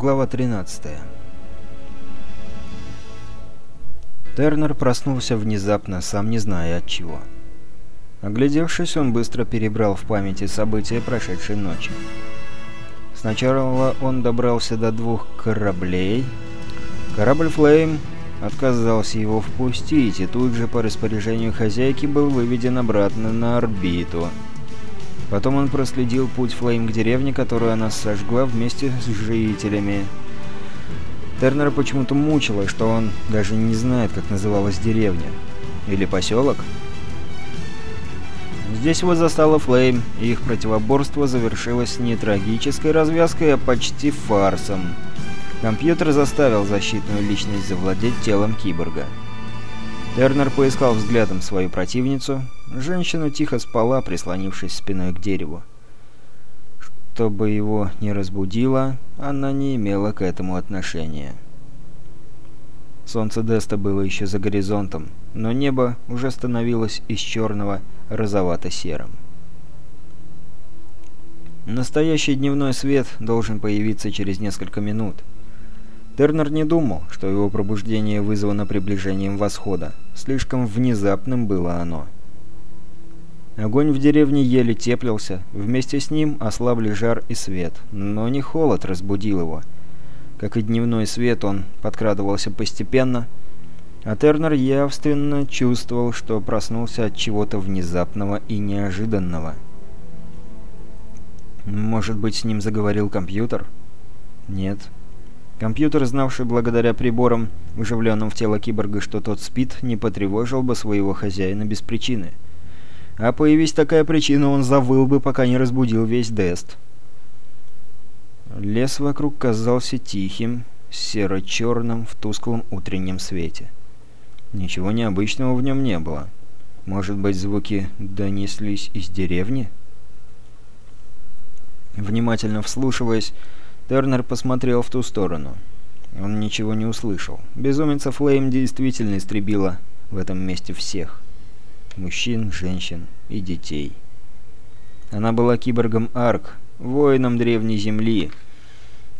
Глава 13 Тернер проснулся внезапно, сам не зная от чего. Оглядевшись, он быстро перебрал в памяти события прошедшей ночи. Сначала он добрался до двух кораблей. Корабль «Флейм» отказался его впустить, и тут же по распоряжению хозяйки был выведен обратно на орбиту. Потом он проследил путь Флейм к деревне, которую она сожгла вместе с жителями. Тернера почему-то мучило, что он даже не знает, как называлась деревня. Или поселок? Здесь его застала Флейм, и их противоборство завершилось не трагической развязкой, а почти фарсом. Компьютер заставил защитную личность завладеть телом киборга. Тернер поискал взглядом свою противницу. Женщина тихо спала, прислонившись спиной к дереву. Чтобы его не разбудило, она не имела к этому отношения. Солнце Деста было еще за горизонтом, но небо уже становилось из черного розовато-серым. Настоящий дневной свет должен появиться через несколько минут. Тернер не думал, что его пробуждение вызвано приближением восхода. Слишком внезапным было оно. Огонь в деревне еле теплился, вместе с ним ослабли жар и свет, но не холод разбудил его. Как и дневной свет, он подкрадывался постепенно, а Тернер явственно чувствовал, что проснулся от чего-то внезапного и неожиданного. Может быть, с ним заговорил компьютер? Нет. Компьютер, знавший благодаря приборам, вживленным в тело киборга, что тот спит, не потревожил бы своего хозяина без причины. А появись такая причина, он завыл бы, пока не разбудил весь Дест. Лес вокруг казался тихим, серо-черным в тусклом утреннем свете. Ничего необычного в нем не было. Может быть, звуки донеслись из деревни? Внимательно вслушиваясь, Тернер посмотрел в ту сторону. Он ничего не услышал. Безумица Флейм действительно истребила в этом месте всех. Мужчин, женщин и детей. Она была киборгом Арк, воином Древней Земли.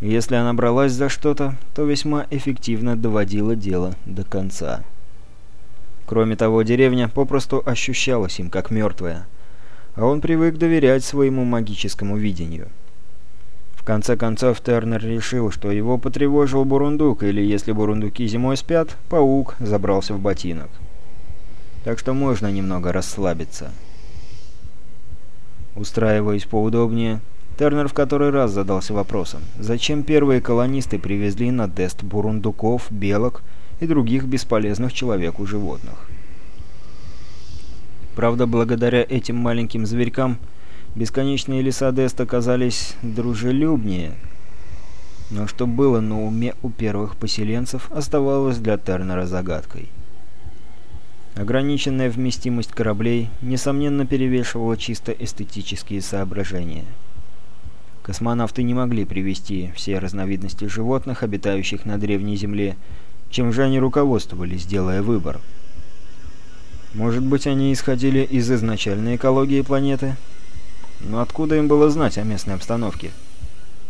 Если она бралась за что-то, то весьма эффективно доводила дело до конца. Кроме того, деревня попросту ощущалась им как мертвая, а он привык доверять своему магическому видению конце концов, Тернер решил, что его потревожил бурундук, или, если бурундуки зимой спят, паук забрался в ботинок. Так что можно немного расслабиться. Устраиваясь поудобнее, Тернер в который раз задался вопросом, зачем первые колонисты привезли на Дест бурундуков, белок и других бесполезных человеку животных. Правда, благодаря этим маленьким зверькам Бесконечные леса Деста казались дружелюбнее, но что было на уме у первых поселенцев, оставалось для Тернера загадкой. Ограниченная вместимость кораблей, несомненно, перевешивала чисто эстетические соображения. Космонавты не могли привести все разновидности животных, обитающих на Древней Земле, чем же они руководствовались, делая выбор. Может быть, они исходили из изначальной экологии планеты – но откуда им было знать о местной обстановке?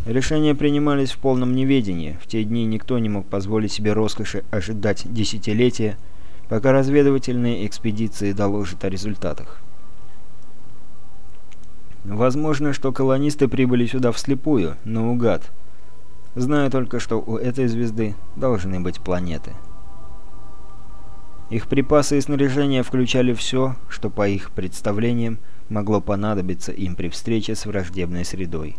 Решения принимались в полном неведении. В те дни никто не мог позволить себе роскоши ожидать десятилетия, пока разведывательные экспедиции доложат о результатах. Возможно, что колонисты прибыли сюда вслепую, наугад, зная только, что у этой звезды должны быть планеты. Их припасы и снаряжение включали все, что, по их представлениям, могло понадобиться им при встрече с враждебной средой.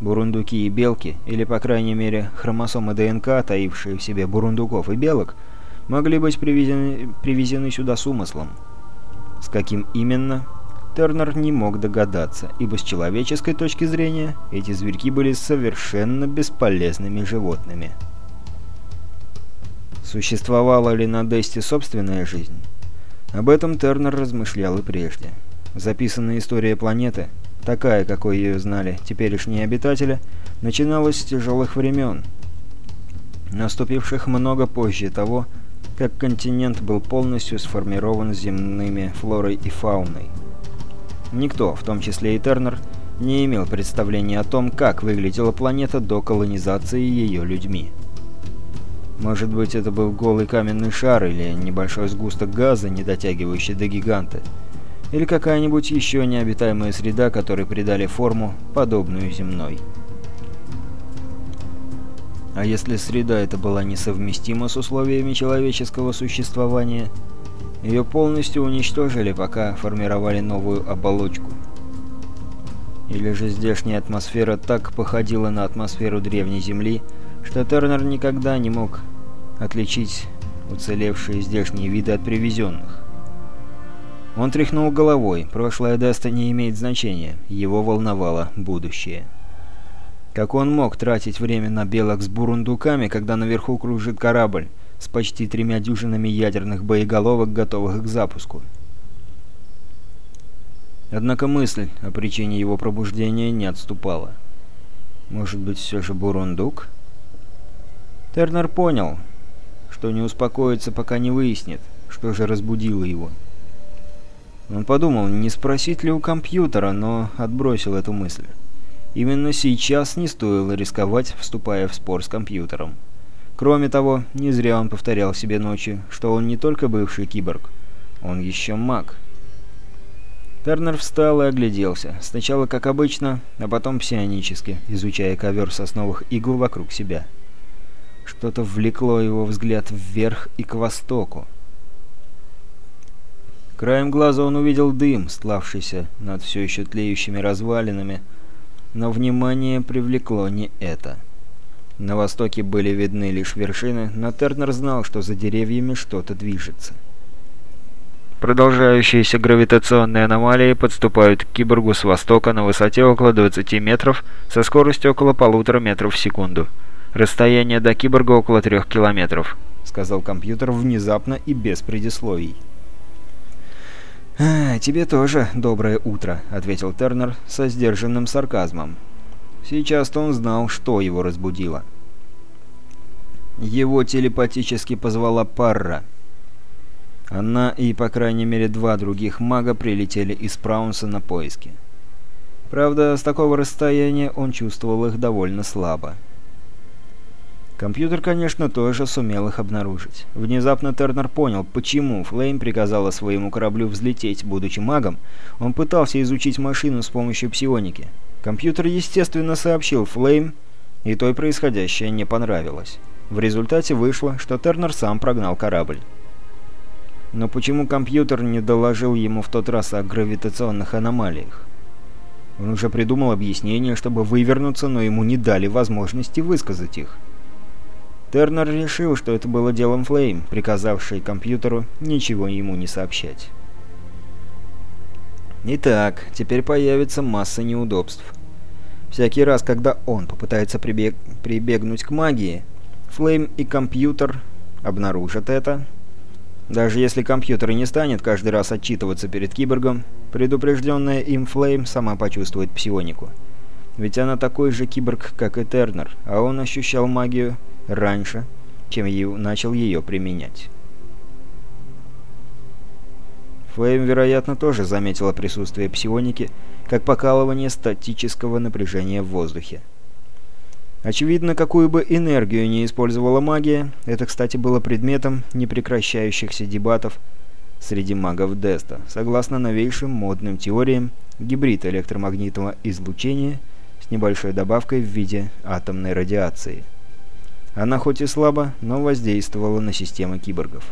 Бурундуки и белки, или по крайней мере хромосомы ДНК, таившие в себе бурундуков и белок, могли быть привезены, привезены сюда с умыслом. С каким именно, Тернер не мог догадаться, ибо с человеческой точки зрения эти зверьки были совершенно бесполезными животными. Существовала ли на Десте собственная жизнь? Об этом Тернер размышлял и прежде. Записанная история планеты, такая, какой ее знали теперешние обитатели, начиналась с тяжелых времен, наступивших много позже того, как континент был полностью сформирован земными флорой и фауной. Никто, в том числе и Тернер, не имел представления о том, как выглядела планета до колонизации ее людьми. Может быть, это был голый каменный шар или небольшой сгусток газа, не дотягивающий до гиганта, или какая-нибудь еще необитаемая среда, которой придали форму, подобную земной. А если среда эта была несовместима с условиями человеческого существования, ее полностью уничтожили, пока формировали новую оболочку. Или же здешняя атмосфера так походила на атмосферу древней Земли, что Тернер никогда не мог отличить уцелевшие здешние виды от привезенных. Он тряхнул головой, прошлое Даста не имеет значения, его волновало будущее. Как он мог тратить время на белок с бурундуками, когда наверху кружит корабль с почти тремя дюжинами ядерных боеголовок, готовых к запуску? Однако мысль о причине его пробуждения не отступала. Может быть, все же бурундук? Тернер понял, что не успокоится, пока не выяснит, что же разбудило его. Он подумал, не спросить ли у компьютера, но отбросил эту мысль. Именно сейчас не стоило рисковать, вступая в спор с компьютером. Кроме того, не зря он повторял себе ночью, что он не только бывший киборг, он еще маг. Тернер встал и огляделся, сначала как обычно, а потом псионически, изучая ковер сосновых игл вокруг себя. Что-то влекло его взгляд вверх и к востоку. Краем глаза он увидел дым, стлавшийся над все еще тлеющими развалинами, но внимание привлекло не это. На востоке были видны лишь вершины, но Тернер знал, что за деревьями что-то движется. Продолжающиеся гравитационные аномалии подступают к киборгу с востока на высоте около 20 метров со скоростью около полутора метров в секунду. Расстояние до киборга около трех километров, сказал компьютер внезапно и без предисловий. «А, тебе тоже доброе утро», — ответил Тернер со сдержанным сарказмом. Сейчас-то он знал, что его разбудило. Его телепатически позвала Парра. Она и, по крайней мере, два других мага прилетели из Праунса на поиски. Правда, с такого расстояния он чувствовал их довольно слабо. Компьютер, конечно, тоже сумел их обнаружить. Внезапно Тернер понял, почему Флейм приказала своему кораблю взлететь. Будучи магом, он пытался изучить машину с помощью псионики. Компьютер, естественно, сообщил Флейм, и той происходящее не понравилось. В результате вышло, что Тернер сам прогнал корабль. Но почему компьютер не доложил ему в тот раз о гравитационных аномалиях? Он уже придумал объяснение, чтобы вывернуться, но ему не дали возможности высказать их. Тернер решил, что это было делом Флейм, приказавшей компьютеру ничего ему не сообщать. Итак, теперь появится масса неудобств. Всякий раз, когда он попытается прибег... прибегнуть к магии, Флейм и компьютер обнаружат это. Даже если компьютер и не станет каждый раз отчитываться перед киборгом, предупрежденная им Флейм сама почувствует псионику. Ведь она такой же киборг, как и Тернер, а он ощущал магию раньше, чем начал ее применять. Флейм, вероятно, тоже заметила присутствие псионики, как покалывание статического напряжения в воздухе. Очевидно, какую бы энергию не использовала магия, это, кстати, было предметом непрекращающихся дебатов среди магов Деста. Согласно новейшим модным теориям, гибрид электромагнитного излучения с небольшой добавкой в виде атомной радиации – она хоть и слабо, но воздействовала на системы киборгов.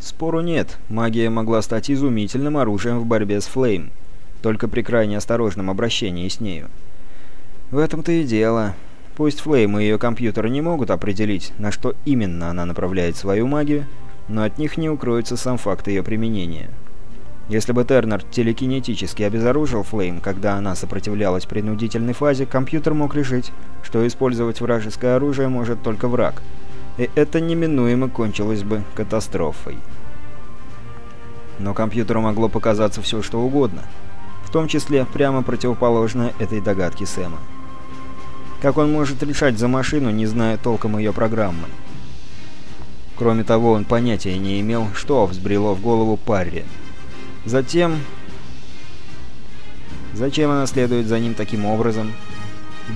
Спору нет, магия могла стать изумительным оружием в борьбе с Флейм, только при крайне осторожном обращении с нею. В этом-то и дело. Пусть Флейм и ее компьютеры не могут определить, на что именно она направляет свою магию, но от них не укроется сам факт ее применения. Если бы Тернер телекинетически обезоружил Флейм, когда она сопротивлялась принудительной фазе, компьютер мог решить, что использовать вражеское оружие может только враг. И это неминуемо кончилось бы катастрофой. Но компьютеру могло показаться все что угодно, в том числе прямо противоположное этой догадке Сэма. Как он может решать за машину, не зная толком ее программы? Кроме того, он понятия не имел, что взбрело в голову Парри. Затем... Зачем она следует за ним таким образом?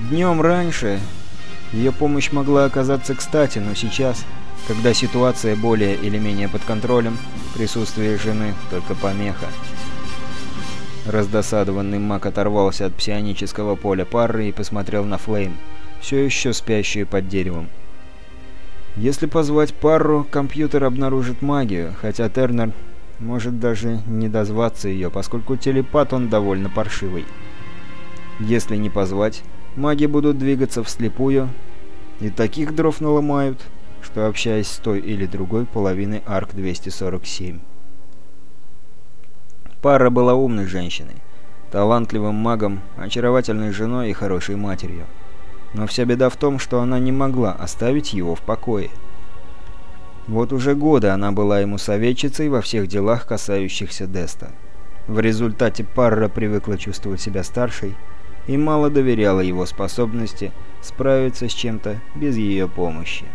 Днем раньше ее помощь могла оказаться кстати, но сейчас, когда ситуация более или менее под контролем, присутствие жены только помеха. Раздосадованный маг оторвался от псионического поля пары и посмотрел на Флейм, все еще спящую под деревом. Если позвать пару, компьютер обнаружит магию, хотя Тернер может даже не дозваться ее, поскольку телепат он довольно паршивый. Если не позвать, маги будут двигаться вслепую, и таких дров наломают, что общаясь с той или другой половиной Арк-247. Пара была умной женщиной, талантливым магом, очаровательной женой и хорошей матерью. Но вся беда в том, что она не могла оставить его в покое. Вот уже годы она была ему советчицей во всех делах, касающихся Деста. В результате Парра привыкла чувствовать себя старшей и мало доверяла его способности справиться с чем-то без ее помощи.